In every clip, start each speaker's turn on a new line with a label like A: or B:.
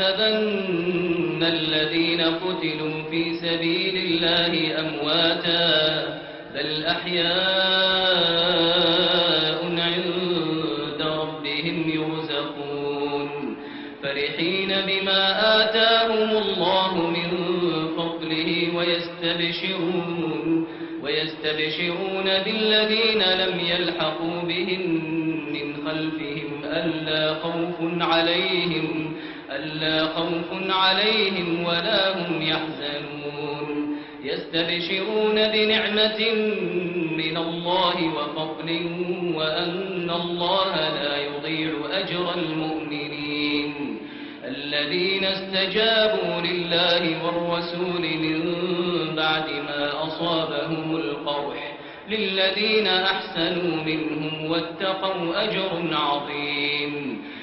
A: تحسبن الذين قتلوا في سبيل الله أمواتا بل أحياء عند ربهم يرزقون. فرحين بما آتاهم الله من فضله ويستبشرون ويستبشرون بالذين لم يلحقوا بهم من خلفهم ألا خوف عليهم ألا خوف عليهم ولا هم يحزنون. يستبشرون بنعمة من الله وفضل وأن الله لا يضيع أجر المؤمنين. الذين استجابوا لله والرسول من بعد ما أصابهم القرح للذين أحسنوا منهم واتقوا أجر عظيم.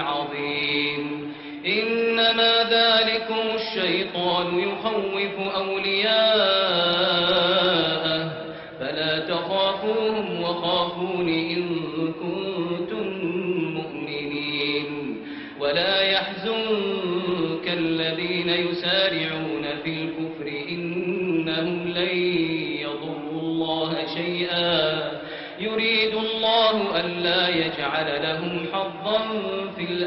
A: عظيم. إنما ذلكم الشيطان يخوف أولياءه. فلا تخافوهم وخافون إن كنتم مؤمنين. ولا يحزنك الذين يسارعون في الكفر إنهم لن يضروا الله شيئا. يريد الله ألا يجعل لهم حظا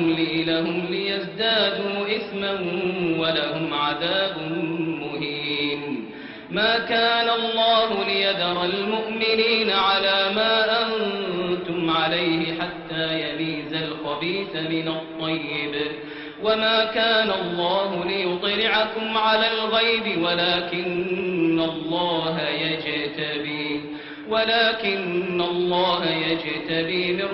A: نملي لهم ليزدادوا إثما ولهم عذاب مهين. ما كان الله ليذر المؤمنين على ما أنتم عليه حتى يميز الخبيث من الطيب. وما كان الله ليطلعكم على الغيب ولكن الله يجتبي ولكن الله يجتبي من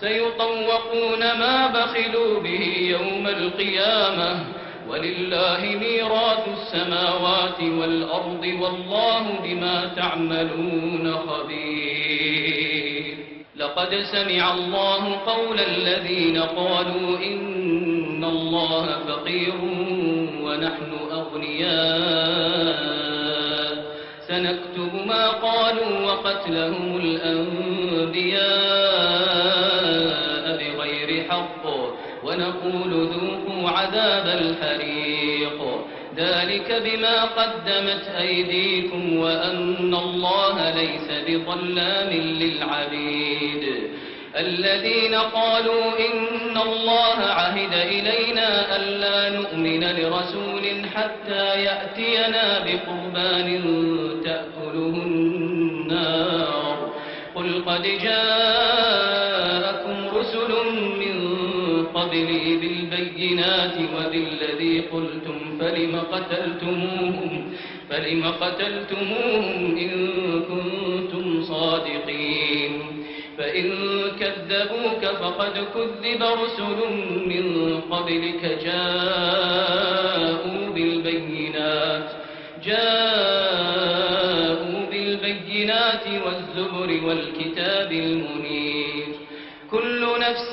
A: سيطوقون ما بخلوا به يوم القيامة. ولله ميراث السماوات والأرض والله بما تعملون خبير. لقد سمع الله قول الذين قالوا إن الله فقير ونحن أغنياء. سنكتب ما قالوا وقتلهم الأنبياء ونقول ذوقوا عذاب الحريق. ذلك بما قدمت أيديكم وأن الله ليس بظلام للعبيد. الذين قالوا إن الله عهد إلينا ألا نؤمن لرسول حتى يأتينا بقربان تأكله النار. قل قد جاءكم رسل من قبلي بالبينات وبالذي قلتم فلم قتلتموهم فلم قتلتموهم إن كنتم صادقين فإن كذبوك فقد كذب رسل من قبلك جاءوا بالبينات جاءوا بالبينات والزبر والكتاب المنير كل نفس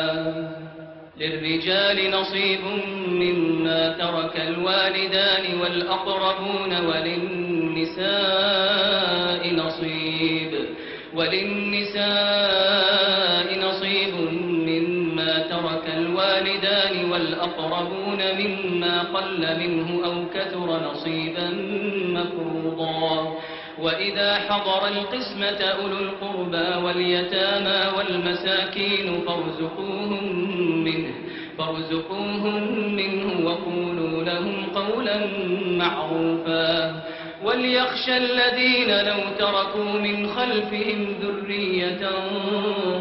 A: للرجال نصيب مما ترك الوالدان والأقربون وللنساء نصيب وللنساء نصيب مما ترك الوالدان والأقربون مما قل منه أو كثر نصيبا مفروضا. وإذا حضر القسمة أولو القربى واليتامى والمساكين فارزقوهم منه فارزقوهم منه وقولوا لهم قولا معروفا. وليخشى الذين لو تركوا من خلفهم ذرية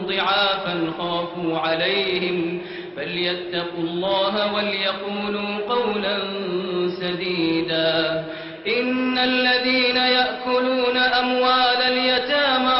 A: ضعافا خافوا عليهم. فليتقوا الله وليقولوا قولا سديدا. إن الذين يأكلون أموال اليتامى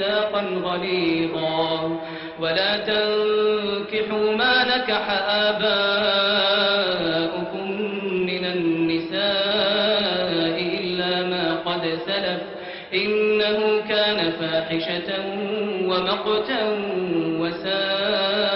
A: ميثاقا غليظا. ولا تنكحوا ما نكح آباؤكم من النساء إلا ما قد سلف. إنه كان فاحشة ومقتا وساء.